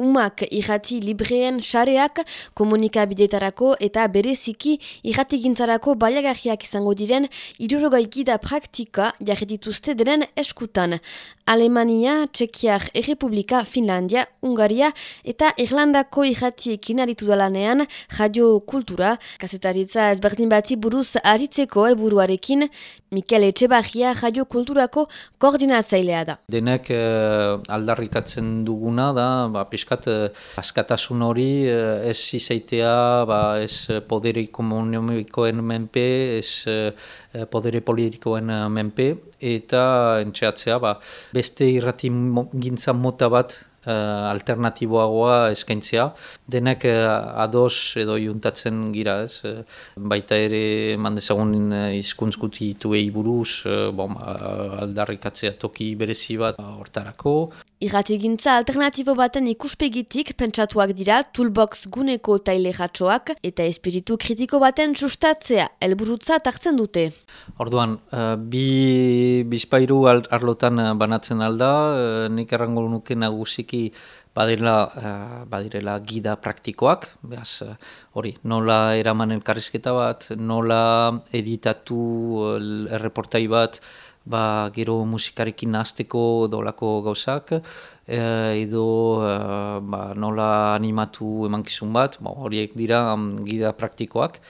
umak irrati libreen xareak komunikabidetarako eta bereziki irrati gintzarako izango diren irurogaikida praktika jarretituzte denen eskutan. Alemania, Txekiar, Errepublika, Finlandia, Ungaria eta Irlandako irratiekin aritu dalanean radio kultura, kasetaritza ezberdin bati buruz aritzeko helburuarekin Mikel Etxebarria radio kulturako koordinatzailea da. Denek eh, aldarrikatzen duguna da, ba, piskat eh, askatasun hori eh, ez izaitea, ba, ez poderi komunikoen menpe, ez eh, podere politikoen menpe, eta entxeatzea, ba, beste irrati gintza mota bat alternatiboagoa eskaintzea. Denak uh, ados edo juntatzen gira ez. Uh, baita ere mandezagun uh, izkuntz guti ituei buruz, uh, bon, uh, aldarrikatzea toki berezi bat hortarako. Irratigintza alternatibo baten ikuspegitik pentsatuak dira toolbox guneko taile jatsoak eta espiritu kritiko baten sustatzea helburutza hartzen dute. Orduan, uh, bi bizpairu arlotan banatzen alda, uh, nik errango nuke nagusik bereziki badirela, badirela gida praktikoak, behaz, hori, nola eraman elkarrizketa bat, nola editatu erreportai bat, ba, gero musikarekin nazteko dolako gauzak, edo ba, nola animatu emankizun bat, ba, horiek dira um, gida praktikoak,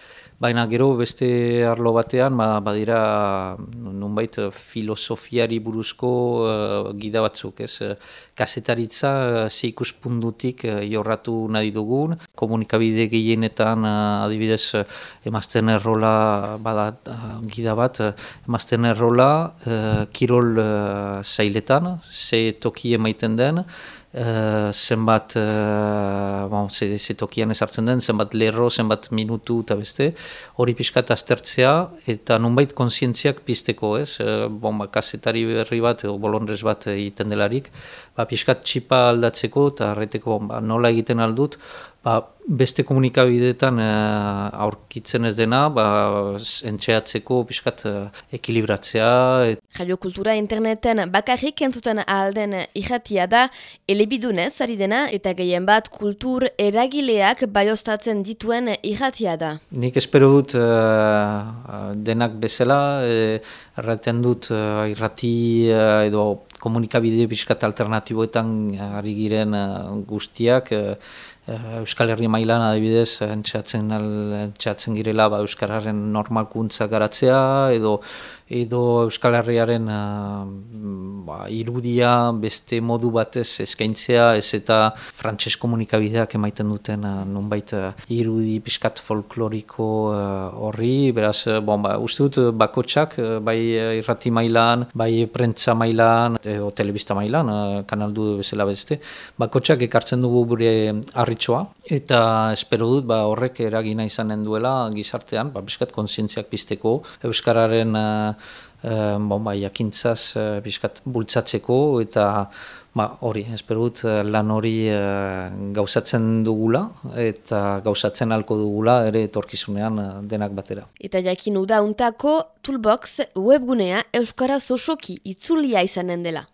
Baina gero beste arlo batean, ba, badira nunbait filosofiari buruzko uh, gida batzuk, ez? Kasetaritza zeikus pundutik jorratu nahi dugun, komunikabide gehienetan adibidez emazten errola bada gida bat, emazten errola uh, kirol uh, zailetan, ze toki emaiten den, Uh, zenbat uh, bon, ze, ze tokian ezartzen den, zenbat lerro, zenbat minutu eta beste, hori pixkat aztertzea eta nunbait konsientziak pizteko, ez? Uh, bon, ba, kasetari berri bat, edo bolonrez bat egiten delarik, ba, pixkat txipa aldatzeko eta arreteko ba, nola egiten aldut, ba, beste komunikabideetan uh, aurkitzen ez dena, ba, entxeatzeko pixkat uh, ekilibratzea. Et... Radio Kultura interneten bakarrik entzuten alden irratia da, elebidunez ari dena eta gehien bat kultur eragileak baioztatzen dituen irratia da. Nik espero dut uh, denak bezala, erraten dut uh, irrati uh, edo komunikabide pixkat alternatiboetan ari giren guztiak, Euskal Herri mailan adibidez entxeatzen, entxeatzen girela ba, Euskararen normalkuntza garatzea edo edo Euskal Herriaren uh, ba, irudia beste modu batez eskaintzea ez eta frantses komunikabideak emaiten duten uh, nonbait uh, irudi pixkat folkloriko horri, beraz, bon, ba, uste dut bakotsak, bai irrati mailan, bai prentza mailan, edo telebista mailan, kanaldu bezala beste, bakotsak ekartzen dugu gure harritxoa, eta espero dut ba, horrek eragina izanen duela gizartean, ba, pixkat konsientziak pizteko, Euskararen uh, bon, ba, jakintzaz uh, bultzatzeko eta ba, hori, espero dut eh, lan hori gauzatzen dugula eta gauzatzen halko dugula ere etorkizunean denak batera. Eta jakin uda untako Toolbox webgunea Euskara Sosoki itzulia izanen dela.